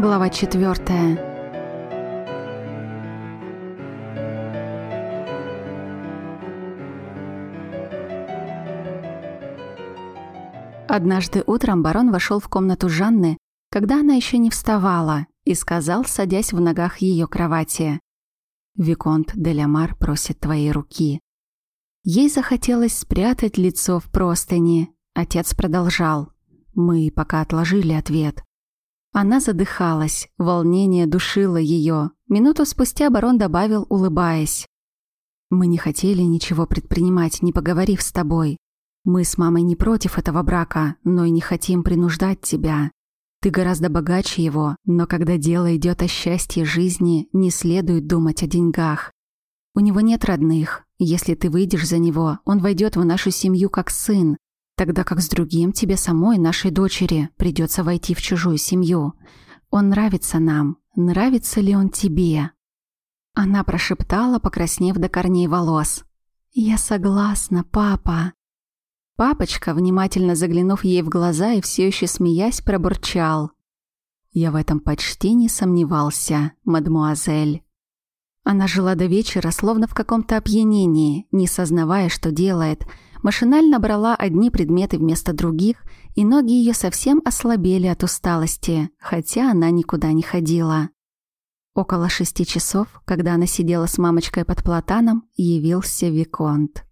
Глава четвертая. Однажды утром барон вошел в комнату Жанны, когда она еще не вставала, и сказал, садясь в ногах ее кровати. «Виконт де Лямар просит твоей руки». Ей захотелось спрятать лицо в простыни. Отец продолжал. Мы пока отложили ответ. Она задыхалась, волнение душило ее. Минуту спустя барон добавил, улыбаясь. «Мы не хотели ничего предпринимать, не поговорив с тобой. Мы с мамой не против этого брака, но и не хотим принуждать тебя. Ты гораздо богаче его, но когда дело идет о счастье жизни, не следует думать о деньгах. У него нет родных. Если ты выйдешь за него, он войдет в нашу семью как сын, Тогда как с другим тебе самой, нашей дочери, придется войти в чужую семью. Он нравится нам. Нравится ли он тебе?» Она прошептала, покраснев до корней волос. «Я согласна, папа». Папочка, внимательно заглянув ей в глаза и все еще смеясь, пробурчал. «Я в этом почти не сомневался, мадмуазель». Она жила до вечера, словно в каком-то опьянении, не сознавая, что делает – Машинально брала одни предметы вместо других, и ноги ее совсем ослабели от усталости, хотя она никуда не ходила. Около шести часов, когда она сидела с мамочкой под платаном, явился Виконт.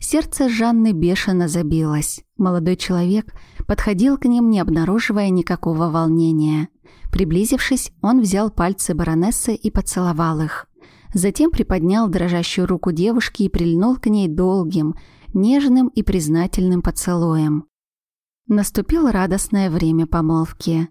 Сердце Жанны бешено забилось. Молодой человек подходил к ним, не обнаруживая никакого волнения. Приблизившись, он взял пальцы баронессы и поцеловал их. Затем приподнял дрожащую руку девушки и прильнул к ней долгим, нежным и признательным поцелуем. Наступило радостное время помолвки.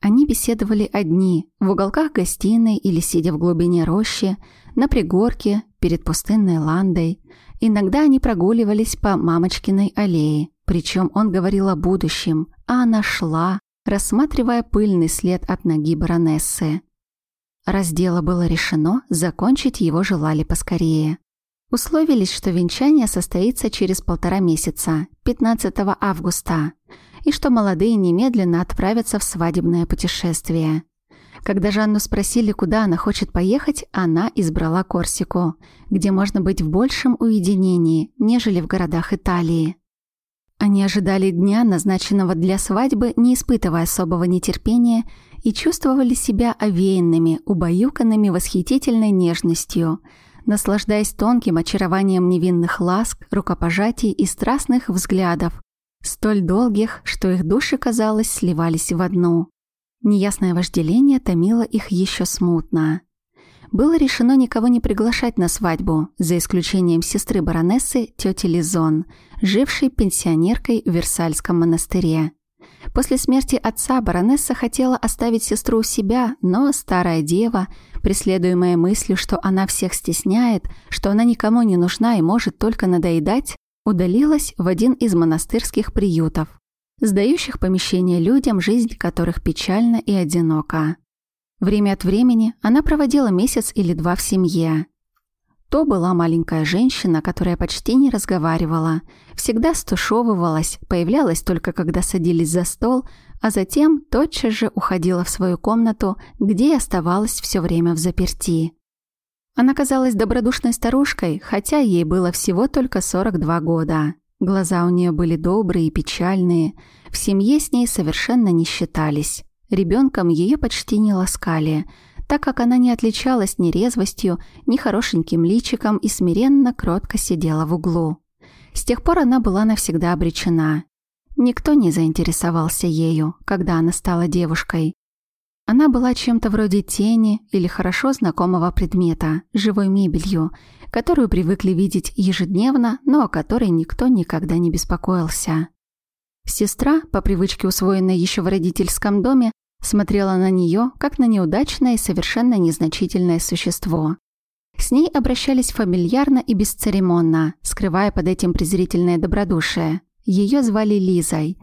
Они беседовали одни, в уголках гостиной или сидя в глубине рощи, на пригорке, перед пустынной ландой. Иногда они прогуливались по мамочкиной аллее, причем он говорил о будущем, а она шла, рассматривая пыльный след от ноги баронессы. Раз дело было решено, закончить его желали поскорее. Условились, что венчание состоится через полтора месяца, 15 августа, и что молодые немедленно отправятся в свадебное путешествие. Когда Жанну спросили, куда она хочет поехать, она избрала Корсику, где можно быть в большем уединении, нежели в городах Италии. Они ожидали дня, назначенного для свадьбы, не испытывая особого нетерпения, и чувствовали себя овеянными, убаюканными восхитительной нежностью – наслаждаясь тонким очарованием невинных ласк, рукопожатий и страстных взглядов, столь долгих, что их души, казалось, сливались в одну. Неясное вожделение томило их еще смутно. Было решено никого не приглашать на свадьбу, за исключением сестры баронессы, тети Лизон, жившей пенсионеркой в Версальском монастыре. После смерти отца баронесса хотела оставить сестру у себя, но старая дева, преследуемая мыслью, что она всех стесняет, что она никому не нужна и может только надоедать, удалилась в один из монастырских приютов, сдающих помещения людям, жизнь которых печальна и одинока. Время от времени она проводила месяц или два в семье. То была маленькая женщина, которая почти не разговаривала, всегда стушевывалась, появлялась только когда садились за стол, а затем тотчас же уходила в свою комнату, где и оставалась все время в заперти. Она казалась добродушной старушкой, хотя ей было всего только 42 года. Глаза у нее были добрые и печальные, в семье с ней совершенно не считались. Ребенком ее почти не ласкали – так как она не отличалась ни резвостью, ни хорошеньким личиком и смиренно кротко сидела в углу. С тех пор она была навсегда обречена. Никто не заинтересовался ею, когда она стала девушкой. Она была чем-то вроде тени или хорошо знакомого предмета, живой мебелью, которую привыкли видеть ежедневно, но о которой никто никогда не беспокоился. Сестра, по привычке усвоенной еще в родительском доме, смотрела на нее, как на неудачное и совершенно незначительное существо. С ней обращались фамильярно и бесцеремонно, скрывая под этим презрительное добродушие. Ее звали Лизой,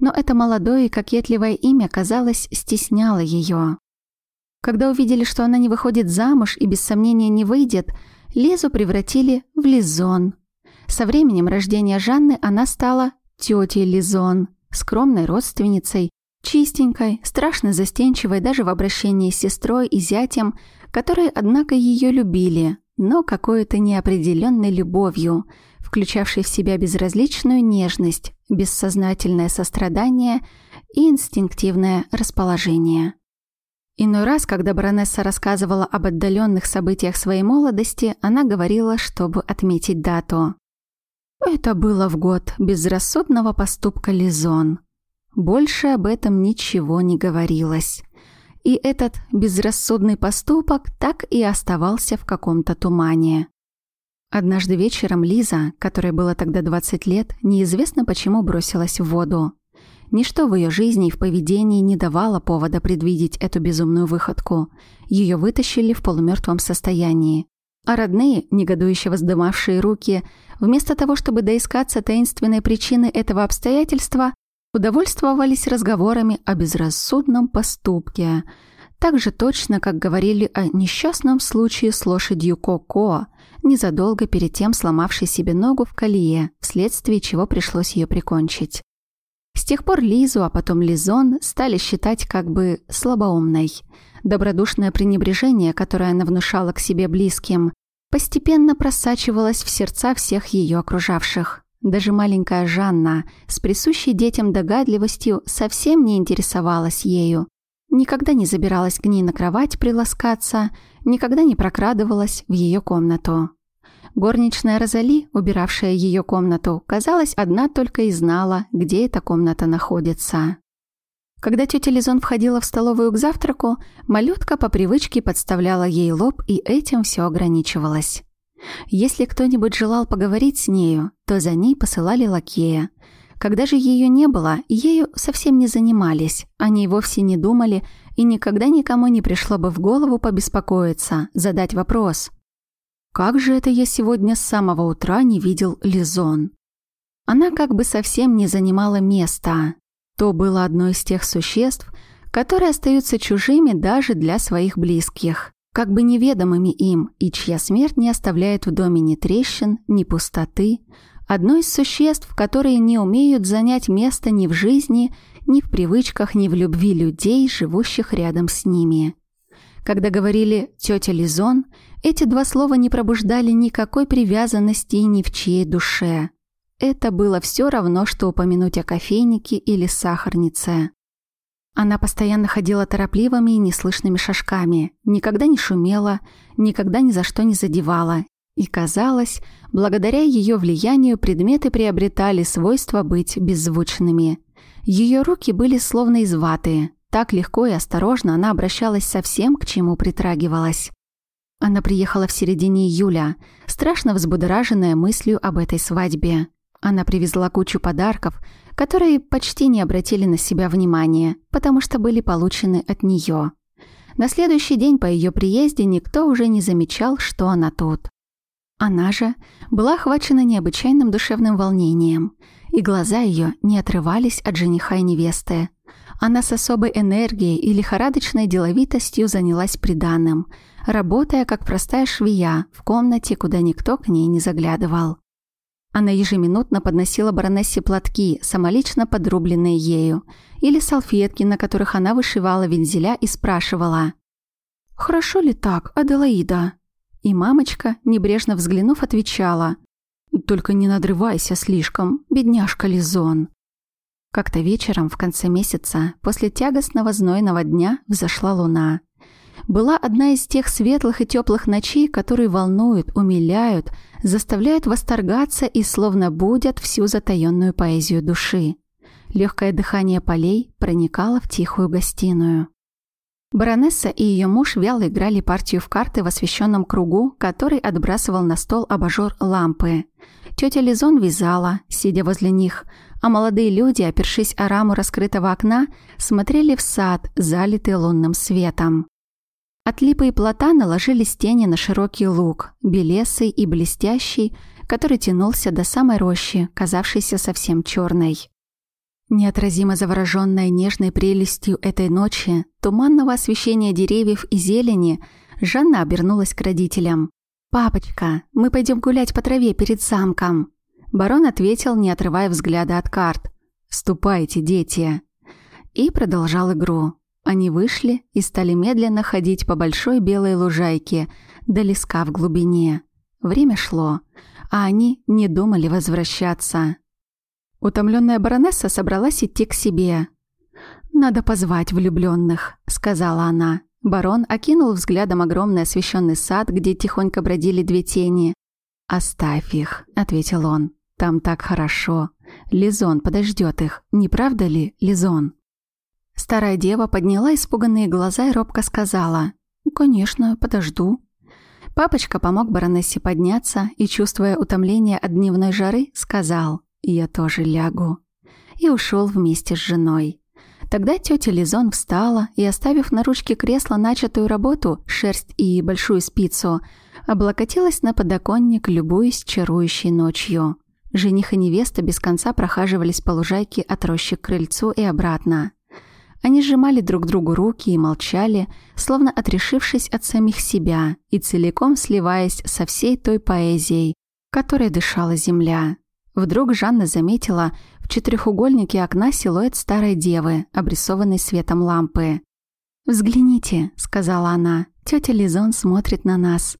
но это молодое и кокетливое имя, казалось, стесняло ее. Когда увидели, что она не выходит замуж и без сомнения не выйдет, Лизу превратили в Лизон. Со временем рождения Жанны она стала тетей Лизон, скромной родственницей, Чистенькой, страшно застенчивой даже в обращении с сестрой и зятем, которые, однако, ее любили, но какой-то неопределенной любовью, включавшей в себя безразличную нежность, бессознательное сострадание и инстинктивное расположение. Иной раз, когда баронесса рассказывала об отдаленных событиях своей молодости, она говорила, чтобы отметить дату. Это было в год безрассудного поступка Лизон. Больше об этом ничего не говорилось. И этот безрассудный поступок так и оставался в каком-то тумане. Однажды вечером Лиза, которой было тогда 20 лет, неизвестно почему бросилась в воду. Ничто в ее жизни и в поведении не давало повода предвидеть эту безумную выходку. Ее вытащили в полумертвом состоянии. А родные, негодующе воздымавшие руки, вместо того, чтобы доискаться таинственной причины этого обстоятельства, удовольствовались разговорами о безрассудном поступке, так же точно, как говорили о несчастном случае с лошадью Коко, незадолго перед тем сломавшей себе ногу в колее, вследствие чего пришлось ее прикончить. С тех пор Лизу, а потом Лизон стали считать как бы слабоумной. Добродушное пренебрежение, которое она внушала к себе близким, постепенно просачивалось в сердца всех ее окружавших. Даже маленькая Жанна с присущей детям догадливостью совсем не интересовалась ею. Никогда не забиралась к ней на кровать приласкаться, никогда не прокрадывалась в ее комнату. Горничная Розали, убиравшая ее комнату, казалось, одна только и знала, где эта комната находится. Когда тетя Лизон входила в столовую к завтраку, малютка по привычке подставляла ей лоб, и этим все ограничивалось. Если кто-нибудь желал поговорить с нею, то за ней посылали лакея. Когда же ее не было, ею совсем не занимались, о ней вовсе не думали, и никогда никому не пришло бы в голову побеспокоиться, задать вопрос. «Как же это я сегодня с самого утра не видел Лизон?» Она как бы совсем не занимала места. То было одно из тех существ, которые остаются чужими даже для своих близких как бы неведомыми им, и чья смерть не оставляет в доме ни трещин, ни пустоты, одно из существ, которые не умеют занять место ни в жизни, ни в привычках, ни в любви людей, живущих рядом с ними. Когда говорили «тетя Лизон», эти два слова не пробуждали никакой привязанности ни в чьей душе. Это было все равно, что упомянуть о кофейнике или сахарнице. Она постоянно ходила торопливыми и неслышными шажками, никогда не шумела, никогда ни за что не задевала. И казалось, благодаря ее влиянию предметы приобретали свойство быть беззвучными. Ее руки были словно из ваты. Так легко и осторожно она обращалась со всем, к чему притрагивалась. Она приехала в середине июля, страшно взбудораженная мыслью об этой свадьбе. Она привезла кучу подарков, которые почти не обратили на себя внимания, потому что были получены от нее. На следующий день по ее приезде никто уже не замечал, что она тут. Она же была охвачена необычайным душевным волнением, и глаза ее не отрывались от жениха и невесты. Она с особой энергией и лихорадочной деловитостью занялась приданым, работая как простая швея в комнате, куда никто к ней не заглядывал. Она ежеминутно подносила баронессе платки, самолично подрубленные ею, или салфетки, на которых она вышивала вензеля и спрашивала «Хорошо ли так, Аделаида?» И мамочка, небрежно взглянув, отвечала «Только не надрывайся слишком, бедняжка Лизон». Как-то вечером в конце месяца, после тягостного знойного дня, взошла луна была одна из тех светлых и теплых ночей, которые волнуют, умиляют, заставляют восторгаться и словно будят всю затаенную поэзию души. Легкое дыхание полей проникало в тихую гостиную. Баронесса и ее муж вяло играли партию в карты в освещенном кругу, который отбрасывал на стол абажур лампы. Тетя Лизон вязала, сидя возле них, а молодые люди, опершись о раму раскрытого окна, смотрели в сад, залитый лунным светом. От липы и платана ложились тени на широкий луг, белесый и блестящий, который тянулся до самой рощи, казавшейся совсем черной. Неотразимо завороженная нежной прелестью этой ночи, туманного освещения деревьев и зелени, Жанна обернулась к родителям. «Папочка, мы пойдем гулять по траве перед замком». Барон ответил, не отрывая взгляда от карт. «Ступайте, дети». и продолжал игру. Они вышли и стали медленно ходить по большой белой лужайке до леска в глубине. Время шло, а они не думали возвращаться. Утомленная баронесса собралась идти к себе. «Надо позвать влюбленных, сказала она. Барон окинул взглядом огромный освещенный сад, где тихонько бродили две тени. «Оставь их», — ответил он. «Там так хорошо. Лизон подождет их, не правда ли, Лизон?» Старая дева подняла испуганные глаза и робко сказала. «Конечно, подожду». Папочка помог баронессе подняться и, чувствуя утомление от дневной жары, сказал «Я тоже лягу» и ушел вместе с женой. Тогда тетя Лизон встала и, оставив на ручке кресла начатую работу, шерсть и большую спицу, облокотилась на подоконник, любуясь чарующей ночью. Жених и невеста без конца прохаживались по лужайке от рощи к крыльцу и обратно. Они сжимали друг другу руки и молчали, словно отрешившись от самих себя и целиком сливаясь со всей той поэзией, которой дышала земля. Вдруг Жанна заметила в четырехугольнике окна силуэт старой девы, обрисованный светом лампы. «Взгляните», — сказала она, — «тетя Лизон смотрит на нас».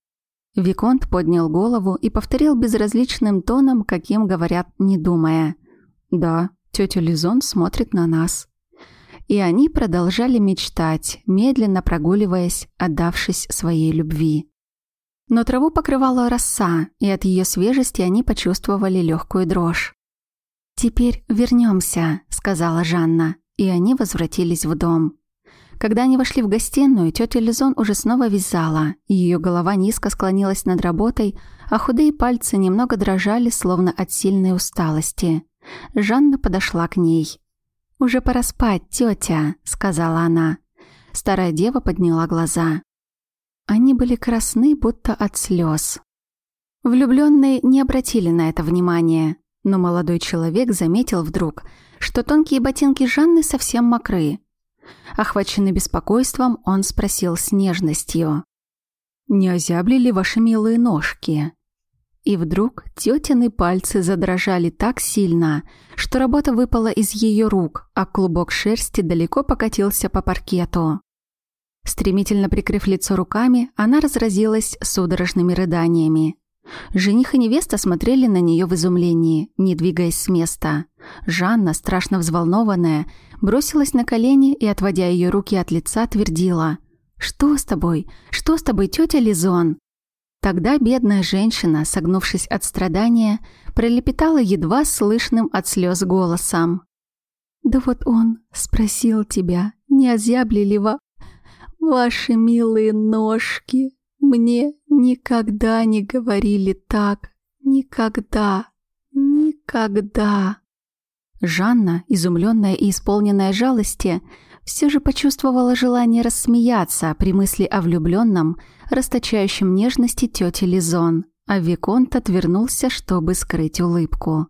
Виконт поднял голову и повторил безразличным тоном, каким говорят, не думая. «Да, тетя Лизон смотрит на нас». И они продолжали мечтать, медленно прогуливаясь, отдавшись своей любви. Но траву покрывала роса, и от ее свежести они почувствовали легкую дрожь. «Теперь вернемся», — сказала Жанна, и они возвратились в дом. Когда они вошли в гостиную, тетя Лизон уже снова вязала. Ее голова низко склонилась над работой, а худые пальцы немного дрожали, словно от сильной усталости. Жанна подошла к ней. «Уже пора спать, тетя», — сказала она. Старая дева подняла глаза. Они были красны, будто от слез. Влюбленные не обратили на это внимания, но молодой человек заметил вдруг, что тонкие ботинки Жанны совсем мокры. Охваченный беспокойством, он спросил с нежностью. «Не озябли ли ваши милые ножки?» И вдруг тетины пальцы задрожали так сильно, что работа выпала из ее рук, а клубок шерсти далеко покатился по паркету. Стремительно прикрыв лицо руками, она разразилась судорожными рыданиями. Жених и невеста смотрели на нее в изумлении, не двигаясь с места. Жанна, страшно взволнованная, бросилась на колени и, отводя ее руки от лица, твердила «Что с тобой? Что с тобой, тетя Лизон?» Тогда бедная женщина, согнувшись от страдания, пролепетала едва слышным от слез голосом. «Да вот он спросил тебя, не озябли ли во Ваши милые ножки мне никогда не говорили так. Никогда. Никогда. Жанна, изумленная и исполненная жалости, все же почувствовала желание рассмеяться при мысли о влюбленном, расточающем нежности тете Лизон, а Виконт отвернулся, чтобы скрыть улыбку.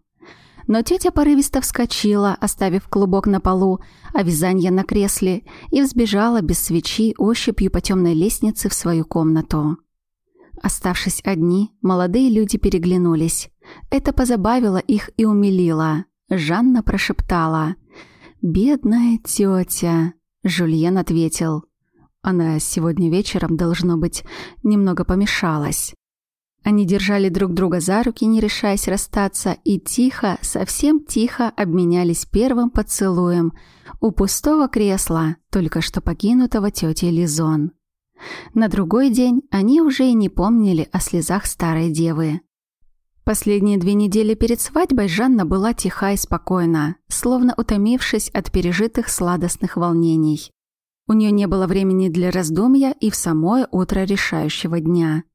Но тетя порывисто вскочила, оставив клубок на полу, а вязание на кресле, и взбежала без свечи ощупью по темной лестнице в свою комнату. Оставшись одни, молодые люди переглянулись. Это позабавило их и умилило. Жанна прошептала. «Бедная тетя!» Жульен ответил. Она сегодня вечером, должно быть, немного помешалась. Они держали друг друга за руки, не решаясь расстаться, и тихо, совсем тихо обменялись первым поцелуем у пустого кресла, только что покинутого тетей Лизон. На другой день они уже и не помнили о слезах старой девы. Последние две недели перед свадьбой Жанна была тиха и спокойна, словно утомившись от пережитых сладостных волнений. У нее не было времени для раздумья и в самое утро решающего дня –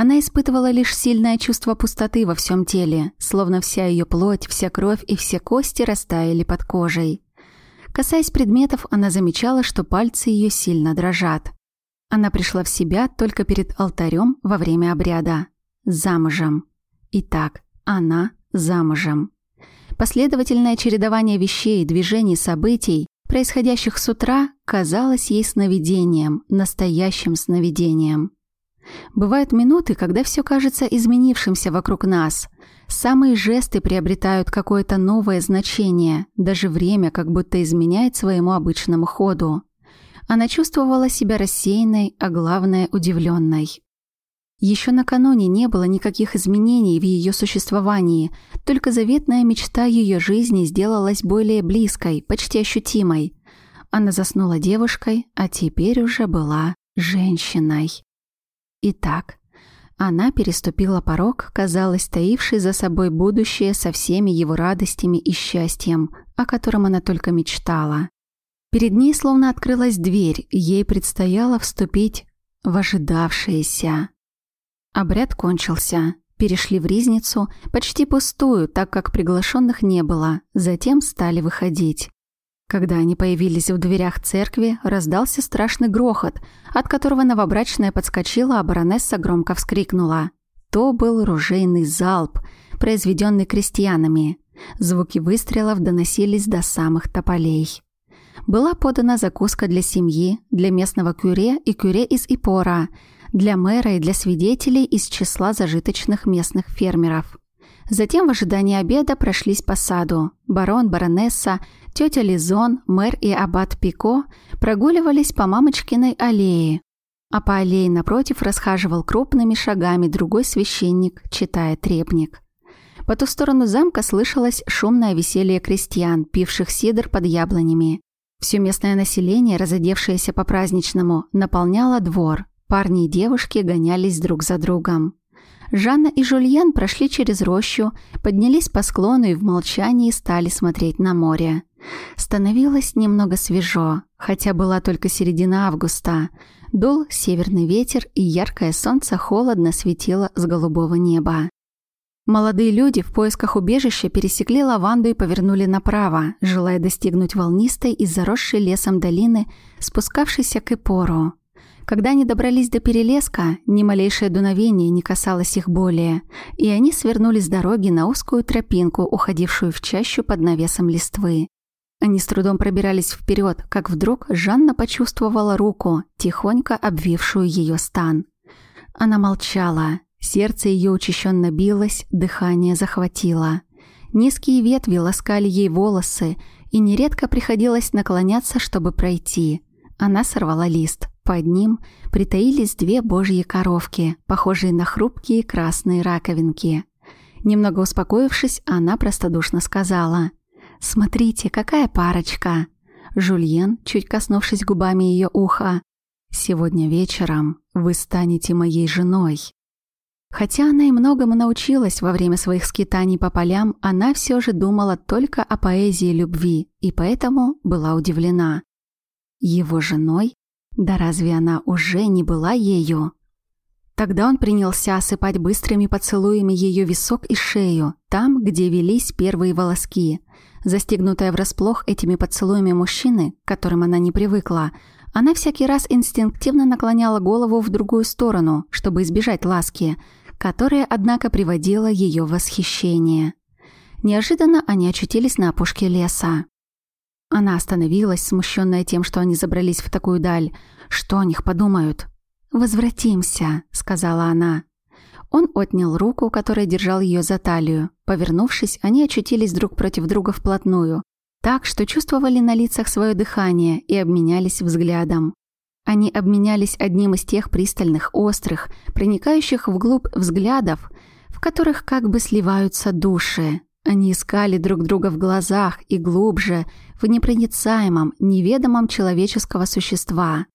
она испытывала лишь сильное чувство пустоты во всем теле, словно вся ее плоть, вся кровь и все кости растаяли под кожей. Касаясь предметов, она замечала, что пальцы ее сильно дрожат. Она пришла в себя только перед алтарем во время обряда. Замужем. Итак, она замужем. Последовательное чередование вещей, движений, событий, происходящих с утра, казалось ей сновидением, настоящим сновидением. Бывают минуты, когда все кажется изменившимся вокруг нас. Самые жесты приобретают какое-то новое значение, даже время как будто изменяет своему обычному ходу. Она чувствовала себя рассеянной, а главное – удивленной. Еще накануне не было никаких изменений в ее существовании, только заветная мечта ее жизни сделалась более близкой, почти ощутимой. Она заснула девушкой, а теперь уже была женщиной. Итак, она переступила порог, казалось, таивший за собой будущее со всеми его радостями и счастьем, о котором она только мечтала. Перед ней словно открылась дверь, ей предстояло вступить в ожидавшееся. Обряд кончился. Перешли в ризницу, почти пустую, так как приглашенных не было. Затем стали выходить. Когда они появились в дверях церкви, раздался страшный грохот, от которого новобрачная подскочила, а баронесса громко вскрикнула. То был ружейный залп, произведенный крестьянами. Звуки выстрелов доносились до самых тополей. Была подана закуска для семьи, для местного кюре и кюре из Ипора, для мэра и для свидетелей из числа зажиточных местных фермеров. Затем в ожидании обеда прошлись по саду. Барон, баронесса, тетя Лизон, мэр и аббат Пико прогуливались по мамочкиной аллее. А по аллее напротив расхаживал крупными шагами другой священник, читая трепник. По ту сторону замка слышалось шумное веселье крестьян, пивших сидр под яблонями. Все местное население, разодевшееся по-праздничному, наполняло двор. Парни и девушки гонялись друг за другом. Жанна и Жульен прошли через рощу, поднялись по склону и в молчании стали смотреть на море. Становилось немного свежо, хотя была только середина августа. Дул северный ветер, и яркое солнце холодно светило с голубого неба. Молодые люди в поисках убежища пересекли лаванду и повернули направо, желая достигнуть волнистой и заросшей лесом долины, спускавшейся к Ипору. Когда они добрались до перелеска, ни малейшее дуновение не касалось их более, и они свернули с дороги на узкую тропинку, уходившую в чащу под навесом листвы. Они с трудом пробирались вперед, как вдруг Жанна почувствовала руку, тихонько обвившую ее стан. Она молчала, сердце ее учащенно билось, дыхание захватило. Низкие ветви ласкали ей волосы, и нередко приходилось наклоняться, чтобы пройти. Она сорвала лист, под ним притаились две божьи коровки, похожие на хрупкие красные раковинки. Немного успокоившись, она простодушно сказала «Смотрите, какая парочка!» Жульен, чуть коснувшись губами ее уха, «Сегодня вечером вы станете моей женой». Хотя она и многому научилась во время своих скитаний по полям, она все же думала только о поэзии любви и поэтому была удивлена. Его женой да разве она уже не была ею? Тогда он принялся осыпать быстрыми поцелуями ее висок и шею, там, где велись первые волоски. Застегнутая врасплох этими поцелуями мужчины, к которым она не привыкла, она всякий раз инстинктивно наклоняла голову в другую сторону, чтобы избежать ласки, которая, однако, приводила ее в восхищение. Неожиданно они очутились на опушке леса. Она остановилась, смущенная тем, что они забрались в такую даль. Что о них подумают? «Возвратимся», — сказала она. Он отнял руку, которая держал ее за талию. Повернувшись, они очутились друг против друга вплотную, так что чувствовали на лицах свое дыхание и обменялись взглядом. Они обменялись одним из тех пристальных, острых, проникающих вглубь взглядов, в которых как бы сливаются души. Они искали друг друга в глазах и глубже, в непроницаемом, неведомом человеческого существа.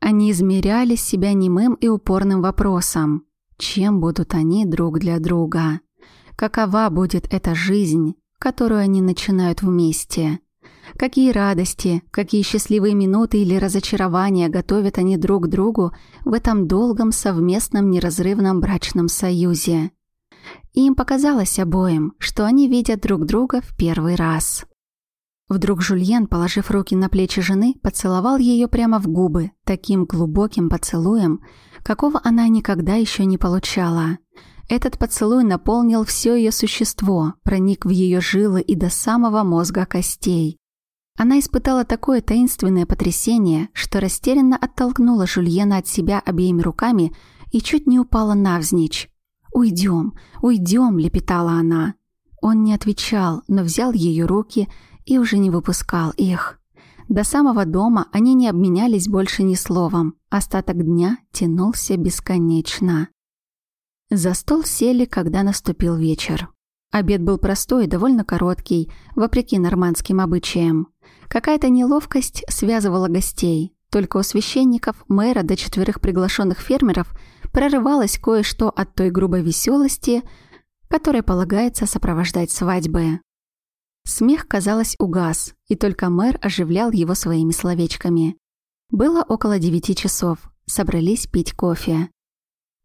Они измеряли себя немым и упорным вопросом. Чем будут они друг для друга? Какова будет эта жизнь, которую они начинают вместе? Какие радости, какие счастливые минуты или разочарования готовят они друг другу в этом долгом совместном неразрывном брачном союзе? им показалось обоим, что они видят друг друга в первый раз. Вдруг Жульен, положив руки на плечи жены, поцеловал ее прямо в губы, таким глубоким поцелуем, какого она никогда еще не получала. Этот поцелуй наполнил все ее существо, проник в ее жилы и до самого мозга костей. Она испытала такое таинственное потрясение, что растерянно оттолкнула Жульена от себя обеими руками и чуть не упала навзничь. «Уйдем, уйдем», — лепетала она. Он не отвечал, но взял ее руки и уже не выпускал их. До самого дома они не обменялись больше ни словом. Остаток дня тянулся бесконечно. За стол сели, когда наступил вечер. Обед был простой и довольно короткий, вопреки нормандским обычаям. Какая-то неловкость связывала гостей. Только у священников, мэра до четверых приглашенных фермеров прорывалось кое-что от той грубой веселости, которой полагается сопровождать свадьбы. Смех, казалось, угас, и только мэр оживлял его своими словечками. Было около девяти часов. Собрались пить кофе.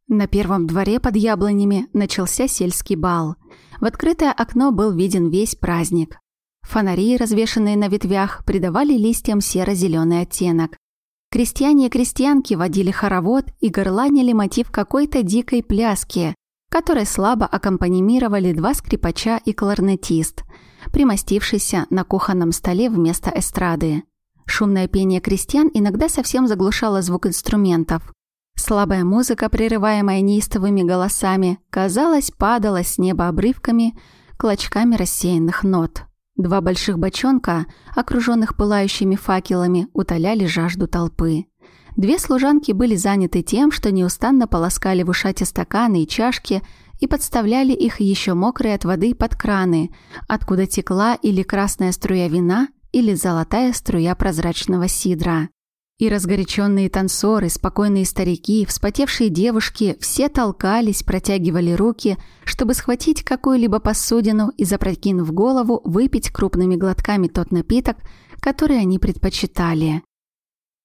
На первом дворе под яблонями начался сельский бал. В открытое окно был виден весь праздник. Фонари, развешанные на ветвях, придавали листьям серо-зеленый оттенок. Крестьяне и крестьянки водили хоровод и горланили мотив какой-то дикой пляски, которой слабо аккомпанимировали два скрипача и кларнетист, примостившийся на кухонном столе вместо эстрады. Шумное пение крестьян иногда совсем заглушало звук инструментов. Слабая музыка, прерываемая неистовыми голосами, казалось, падала с неба обрывками, клочками рассеянных нот. Два больших бочонка, окруженных пылающими факелами, утоляли жажду толпы. Две служанки были заняты тем, что неустанно полоскали в ушате стаканы и чашки и подставляли их еще мокрые от воды под краны, откуда текла или красная струя вина, или золотая струя прозрачного сидра. И разгоряченные танцоры, спокойные старики, вспотевшие девушки все толкались, протягивали руки, чтобы схватить какую-либо посудину и, запрокинув голову, выпить крупными глотками тот напиток, который они предпочитали.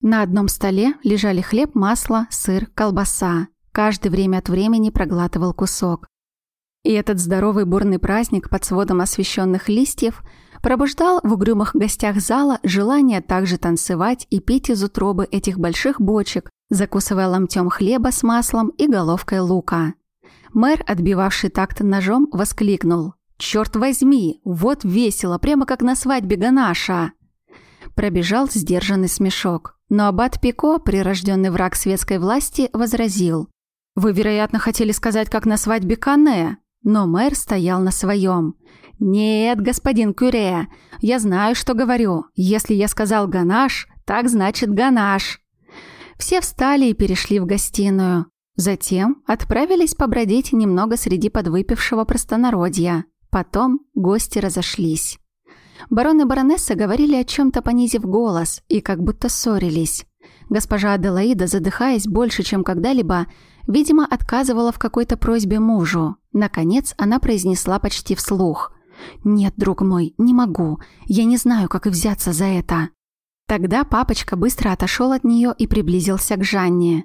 На одном столе лежали хлеб, масло, сыр, колбаса. Каждый время от времени проглатывал кусок. И этот здоровый бурный праздник под сводом освещенных листьев – пробуждал в угрюмых гостях зала желание также танцевать и пить из утробы этих больших бочек, закусывая ломтем хлеба с маслом и головкой лука. Мэр, отбивавший такт ножом, воскликнул. «Черт возьми! Вот весело, прямо как на свадьбе Ганаша!» Пробежал сдержанный смешок. Но аббат Пико, прирожденный враг светской власти, возразил. «Вы, вероятно, хотели сказать, как на свадьбе Кане?» Но мэр стоял на своем. «Нет, господин Кюре, я знаю, что говорю. Если я сказал «ганаш», так значит «ганаш». Все встали и перешли в гостиную. Затем отправились побродить немного среди подвыпившего простонародья. Потом гости разошлись. Барон и баронесса говорили о чем-то, понизив голос, и как будто ссорились. Госпожа Аделаида, задыхаясь больше, чем когда-либо, видимо, отказывала в какой-то просьбе мужу. Наконец она произнесла почти вслух. «Нет, друг мой, не могу. Я не знаю, как и взяться за это». Тогда папочка быстро отошел от нее и приблизился к Жанне.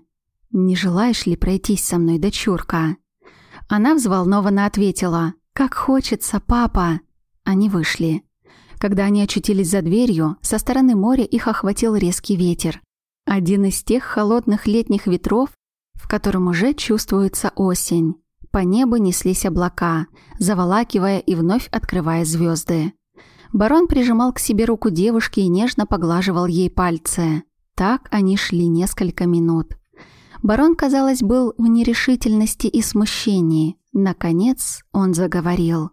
«Не желаешь ли пройтись со мной, дочурка?» Она взволнованно ответила. «Как хочется, папа!» Они вышли. Когда они очутились за дверью, со стороны моря их охватил резкий ветер. Один из тех холодных летних ветров, в котором уже чувствуется осень. По небу неслись облака, заволакивая и вновь открывая звезды. Барон прижимал к себе руку девушки и нежно поглаживал ей пальцы. Так они шли несколько минут. Барон, казалось, был в нерешительности и смущении. Наконец он заговорил.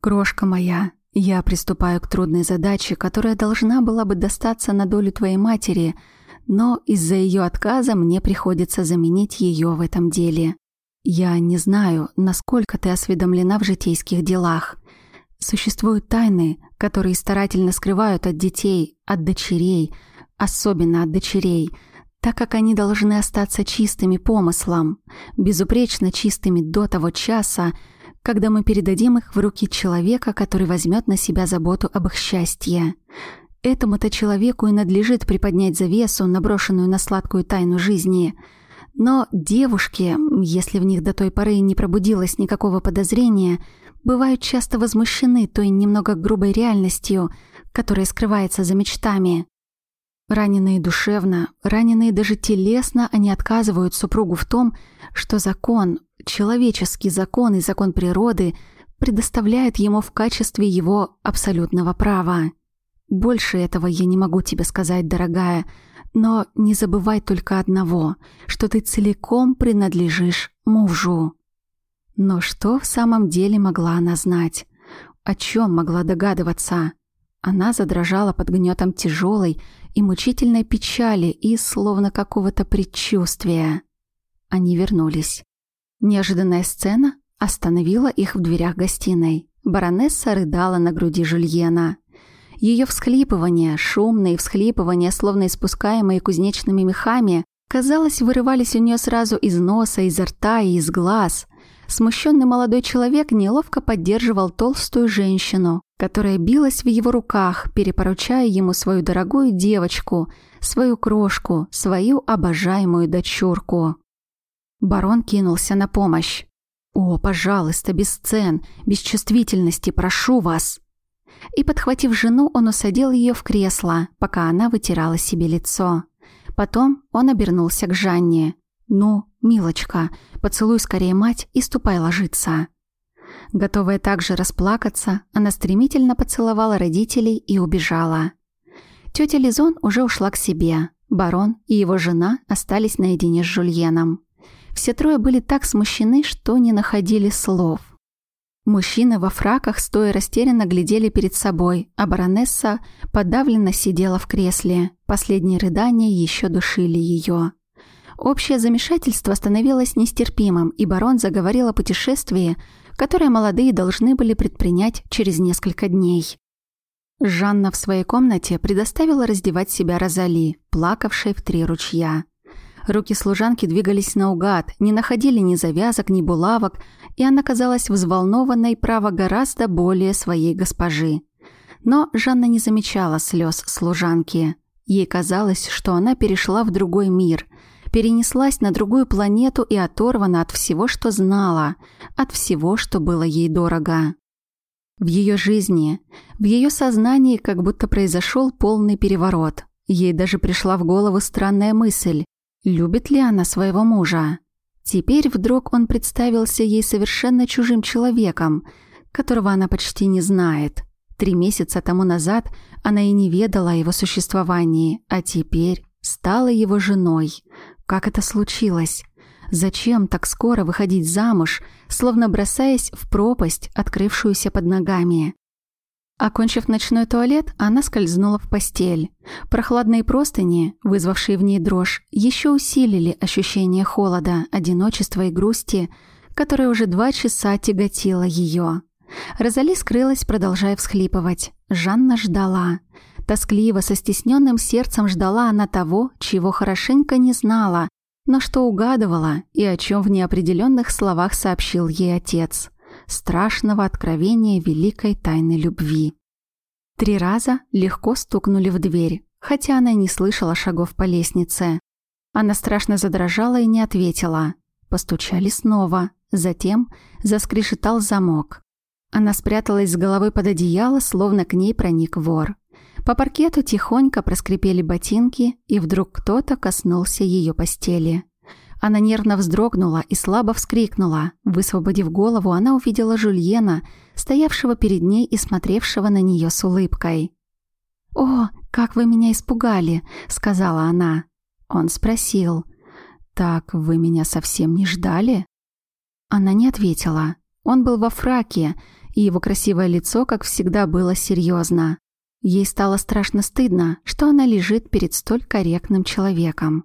«Крошка моя, я приступаю к трудной задаче, которая должна была бы достаться на долю твоей матери, но из-за ее отказа мне приходится заменить ее в этом деле. Я не знаю, насколько ты осведомлена в житейских делах. Существуют тайны, которые старательно скрывают от детей, от дочерей, особенно от дочерей, так как они должны остаться чистыми помыслом, безупречно чистыми до того часа, когда мы передадим их в руки человека, который возьмет на себя заботу об их счастье. Этому-то человеку и надлежит приподнять завесу, наброшенную на сладкую тайну жизни – но девушки, если в них до той поры не пробудилось никакого подозрения, бывают часто возмущены той немного грубой реальностью, которая скрывается за мечтами. Раненые душевно, раненые даже телесно, они отказывают супругу в том, что закон, человеческий закон и закон природы предоставляют ему в качестве его абсолютного права. Больше этого я не могу тебе сказать, дорогая, но не забывай только одного, что ты целиком принадлежишь мужу. Но что в самом деле могла она знать? О чем могла догадываться? Она задрожала под гнетом тяжелой и мучительной печали и словно какого-то предчувствия. Они вернулись. Неожиданная сцена остановила их в дверях гостиной. Баронесса рыдала на груди Жульена. Ее всхлипывания, шумные всхлипывания, словно испускаемые кузнечными мехами, казалось, вырывались у нее сразу из носа, изо рта и из глаз. Смущенный молодой человек неловко поддерживал толстую женщину, которая билась в его руках, перепоручая ему свою дорогую девочку, свою крошку, свою обожаемую дочурку. Барон кинулся на помощь. «О, пожалуйста, без сцен, без чувствительности, прошу вас!» И, подхватив жену, он усадил ее в кресло, пока она вытирала себе лицо. Потом он обернулся к Жанне. «Ну, милочка, поцелуй скорее мать и ступай ложиться». Готовая также расплакаться, она стремительно поцеловала родителей и убежала. Тетя Лизон уже ушла к себе. Барон и его жена остались наедине с Жульеном. Все трое были так смущены, что не находили слов. Мужчины во фраках стоя растерянно глядели перед собой, а баронесса подавленно сидела в кресле. Последние рыдания еще душили ее. Общее замешательство становилось нестерпимым, и барон заговорил о путешествии, которое молодые должны были предпринять через несколько дней. Жанна в своей комнате предоставила раздевать себя Розали, плакавшей в три ручья. Руки служанки двигались наугад, не находили ни завязок, ни булавок, и она казалась взволнованной, право, гораздо более своей госпожи. Но Жанна не замечала слез служанки. Ей казалось, что она перешла в другой мир, перенеслась на другую планету и оторвана от всего, что знала, от всего, что было ей дорого. В ее жизни, в ее сознании как будто произошел полный переворот. Ей даже пришла в голову странная мысль. Любит ли она своего мужа? Теперь вдруг он представился ей совершенно чужим человеком, которого она почти не знает. Три месяца тому назад она и не ведала о его существовании, а теперь стала его женой. Как это случилось? Зачем так скоро выходить замуж, словно бросаясь в пропасть, открывшуюся под ногами? Окончив ночной туалет, она скользнула в постель. Прохладные простыни, вызвавшие в ней дрожь, еще усилили ощущение холода, одиночества и грусти, которое уже два часа тяготило ее. Розали скрылась, продолжая всхлипывать. Жанна ждала. Тоскливо, со стесненным сердцем ждала она того, чего хорошенько не знала, но что угадывала и о чем в неопределенных словах сообщил ей отец страшного откровения великой тайны любви. Три раза легко стукнули в дверь, хотя она и не слышала шагов по лестнице. Она страшно задрожала и не ответила. Постучали снова, затем заскрежетал замок. Она спряталась с головой под одеяло, словно к ней проник вор. По паркету тихонько проскрипели ботинки, и вдруг кто-то коснулся ее постели. Она нервно вздрогнула и слабо вскрикнула. Высвободив голову, она увидела Жульена, стоявшего перед ней и смотревшего на нее с улыбкой. «О, как вы меня испугали!» — сказала она. Он спросил. «Так вы меня совсем не ждали?» Она не ответила. Он был во фраке, и его красивое лицо, как всегда, было серьезно. Ей стало страшно стыдно, что она лежит перед столь корректным человеком.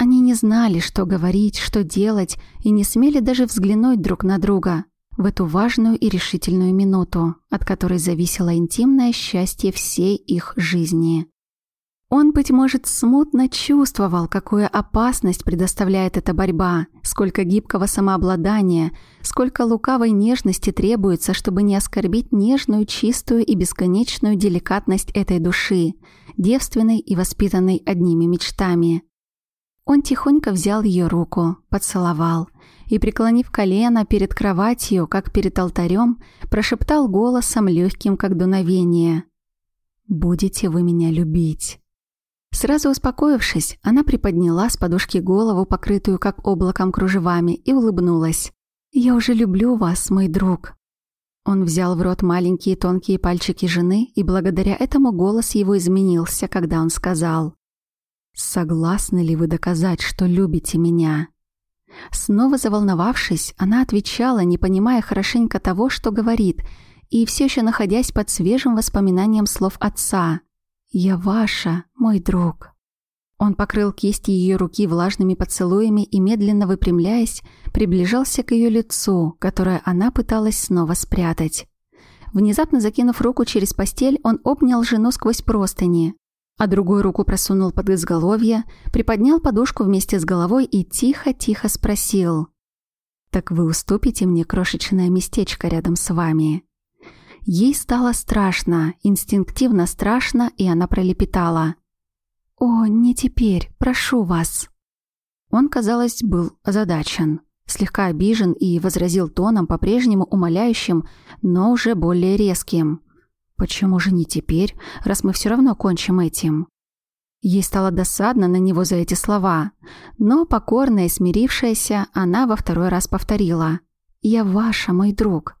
Они не знали, что говорить, что делать, и не смели даже взглянуть друг на друга в эту важную и решительную минуту, от которой зависело интимное счастье всей их жизни. Он, быть может, смутно чувствовал, какую опасность предоставляет эта борьба, сколько гибкого самообладания, сколько лукавой нежности требуется, чтобы не оскорбить нежную, чистую и бесконечную деликатность этой души, девственной и воспитанной одними мечтами. Он тихонько взял ее руку, поцеловал и, преклонив колено перед кроватью, как перед алтарем, прошептал голосом легким, как дуновение. «Будете вы меня любить». Сразу успокоившись, она приподняла с подушки голову, покрытую как облаком кружевами, и улыбнулась. «Я уже люблю вас, мой друг». Он взял в рот маленькие тонкие пальчики жены, и благодаря этому голос его изменился, когда он сказал «Согласны ли вы доказать, что любите меня?» Снова заволновавшись, она отвечала, не понимая хорошенько того, что говорит, и все еще находясь под свежим воспоминанием слов отца. «Я ваша, мой друг». Он покрыл кисти ее руки влажными поцелуями и, медленно выпрямляясь, приближался к ее лицу, которое она пыталась снова спрятать. Внезапно закинув руку через постель, он обнял жену сквозь простыни, а другую руку просунул под изголовье, приподнял подушку вместе с головой и тихо-тихо спросил. «Так вы уступите мне крошечное местечко рядом с вами?» Ей стало страшно, инстинктивно страшно, и она пролепетала. «О, не теперь, прошу вас». Он, казалось, был озадачен, слегка обижен и возразил тоном, по-прежнему умоляющим, но уже более резким. «Почему же не теперь, раз мы все равно кончим этим?» Ей стало досадно на него за эти слова, но, покорная и смирившаяся, она во второй раз повторила. «Я ваша, мой друг.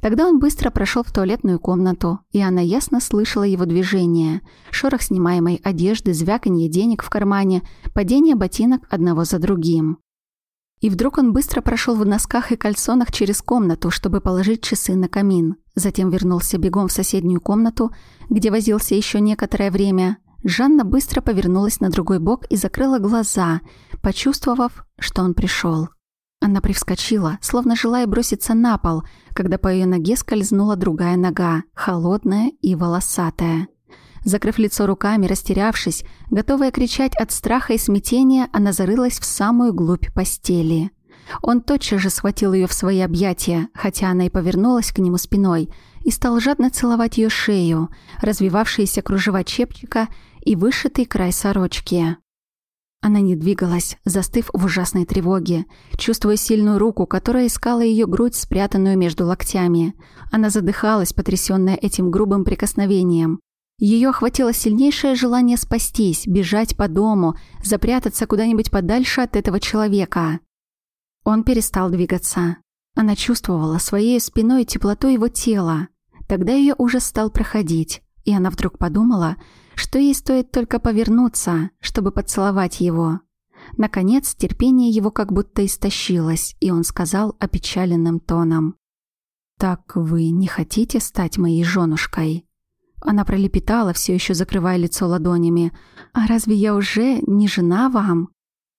Тогда он быстро прошел в туалетную комнату, и она ясно слышала его движение, шорох снимаемой одежды, звяканье денег в кармане, падение ботинок одного за другим. И вдруг он быстро прошел в носках и кальсонах через комнату, чтобы положить часы на камин. Затем вернулся бегом в соседнюю комнату, где возился еще некоторое время. Жанна быстро повернулась на другой бок и закрыла глаза, почувствовав, что он пришел. Она привскочила, словно желая броситься на пол, когда по ее ноге скользнула другая нога, холодная и волосатая. Закрыв лицо руками, растерявшись, готовая кричать от страха и смятения, она зарылась в самую глубь постели. Он тотчас же схватил ее в свои объятия, хотя она и повернулась к нему спиной, и стал жадно целовать ее шею, развивавшиеся кружева чепчика и вышитый край сорочки. Она не двигалась, застыв в ужасной тревоге, чувствуя сильную руку, которая искала ее грудь, спрятанную между локтями. Она задыхалась, потрясенная этим грубым прикосновением. Ее охватило сильнейшее желание спастись, бежать по дому, запрятаться куда-нибудь подальше от этого человека. Он перестал двигаться. Она чувствовала своей спиной теплоту его тела. Тогда ее ужас стал проходить, и она вдруг подумала, что ей стоит только повернуться, чтобы поцеловать его. Наконец, терпение его как будто истощилось, и он сказал опечаленным тоном. «Так вы не хотите стать моей женушкой?» Она пролепетала, все еще закрывая лицо ладонями. «А разве я уже не жена вам?»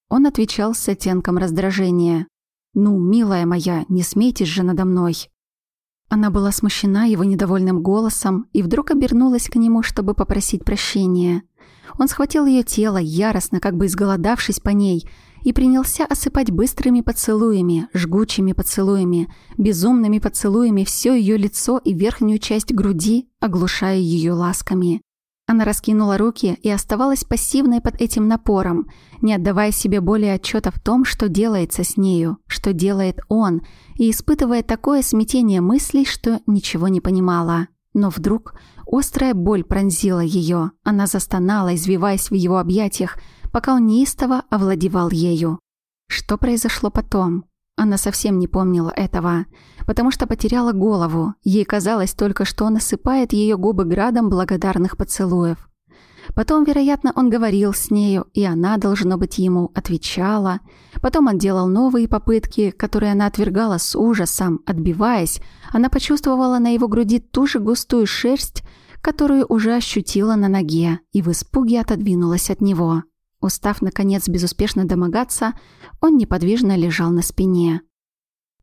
Он отвечал с оттенком раздражения. «Ну, милая моя, не смейтесь же надо мной. Она была смущена его недовольным голосом и вдруг обернулась к нему, чтобы попросить прощения. Он схватил ее тело, яростно, как бы изголодавшись по ней, и принялся осыпать быстрыми поцелуями, жгучими поцелуями, безумными поцелуями все ее лицо и верхнюю часть груди, оглушая ее ласками. Она раскинула руки и оставалась пассивной под этим напором, не отдавая себе более отчета в том, что делается с нею, что делает он, и испытывая такое смятение мыслей, что ничего не понимала. Но вдруг острая боль пронзила ее. Она застонала, извиваясь в его объятиях, пока он неистово овладевал ею. Что произошло потом? Она совсем не помнила этого, потому что потеряла голову. Ей казалось только, что он осыпает ее губы градом благодарных поцелуев. Потом, вероятно, он говорил с нею, и она, должно быть, ему отвечала. Потом он делал новые попытки, которые она отвергала с ужасом, отбиваясь. Она почувствовала на его груди ту же густую шерсть, которую уже ощутила на ноге, и в испуге отодвинулась от него. Устав, наконец, безуспешно домогаться, он неподвижно лежал на спине.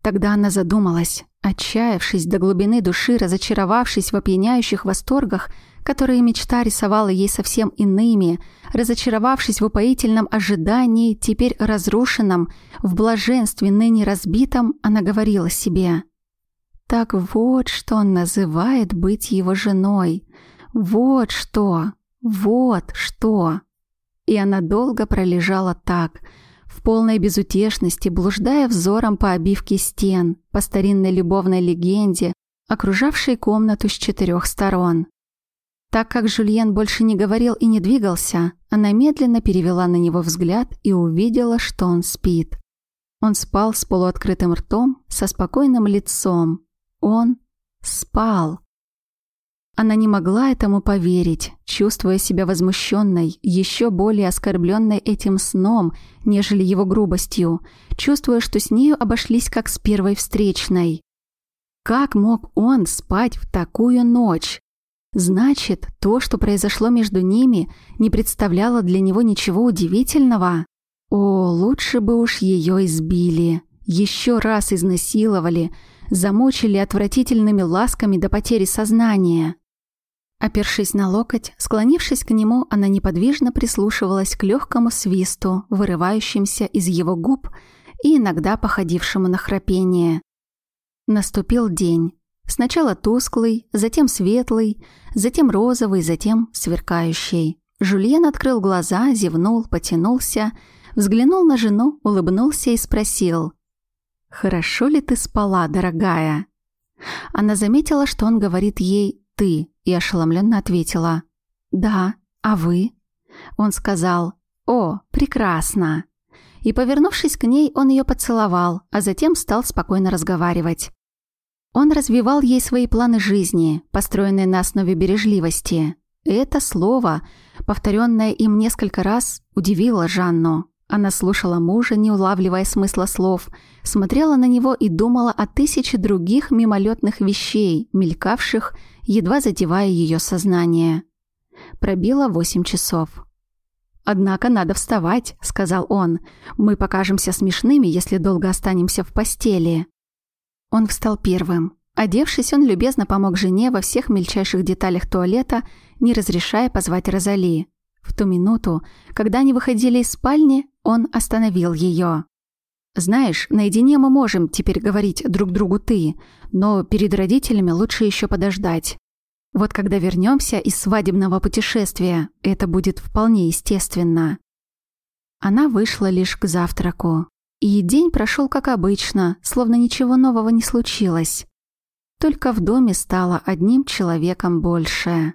Тогда она задумалась, отчаявшись до глубины души, разочаровавшись в опьяняющих восторгах, которые мечта рисовала ей совсем иными, разочаровавшись в упоительном ожидании, теперь разрушенном, в блаженстве ныне разбитом, она говорила себе. «Так вот, что он называет быть его женой. Вот что, вот что». И она долго пролежала так, полной безутешности, блуждая взором по обивке стен, по старинной любовной легенде, окружавшей комнату с четырех сторон. Так как Жюльен больше не говорил и не двигался, она медленно перевела на него взгляд и увидела, что он спит. Он спал с полуоткрытым ртом, со спокойным лицом. Он спал. Она не могла этому поверить, чувствуя себя возмущенной, еще более оскорбленной этим сном, нежели его грубостью, чувствуя, что с нею обошлись как с первой встречной. Как мог он спать в такую ночь? Значит, то, что произошло между ними, не представляло для него ничего удивительного? О, лучше бы уж ее избили, еще раз изнасиловали, замучили отвратительными ласками до потери сознания. Опершись на локоть, склонившись к нему, она неподвижно прислушивалась к легкому свисту, вырывающимся из его губ и иногда походившему на храпение. Наступил день. Сначала тусклый, затем светлый, затем розовый, затем сверкающий. Жульен открыл глаза, зевнул, потянулся, взглянул на жену, улыбнулся и спросил. «Хорошо ли ты спала, дорогая?» Она заметила, что он говорит ей «ты», и ошеломленно ответила «Да, а вы?» Он сказал «О, прекрасно!» И, повернувшись к ней, он ее поцеловал, а затем стал спокойно разговаривать. Он развивал ей свои планы жизни, построенные на основе бережливости. И это слово, повторенное им несколько раз, удивило Жанну. Она слушала мужа, не улавливая смысла слов, смотрела на него и думала о тысяче других мимолетных вещей, мелькавших едва задевая ее сознание. Пробило восемь часов. «Однако надо вставать», — сказал он. «Мы покажемся смешными, если долго останемся в постели». Он встал первым. Одевшись, он любезно помог жене во всех мельчайших деталях туалета, не разрешая позвать Розали. В ту минуту, когда они выходили из спальни, он остановил ее. Знаешь, наедине мы можем теперь говорить друг другу «ты», но перед родителями лучше еще подождать. Вот когда вернемся из свадебного путешествия, это будет вполне естественно. Она вышла лишь к завтраку. И день прошел как обычно, словно ничего нового не случилось. Только в доме стало одним человеком больше.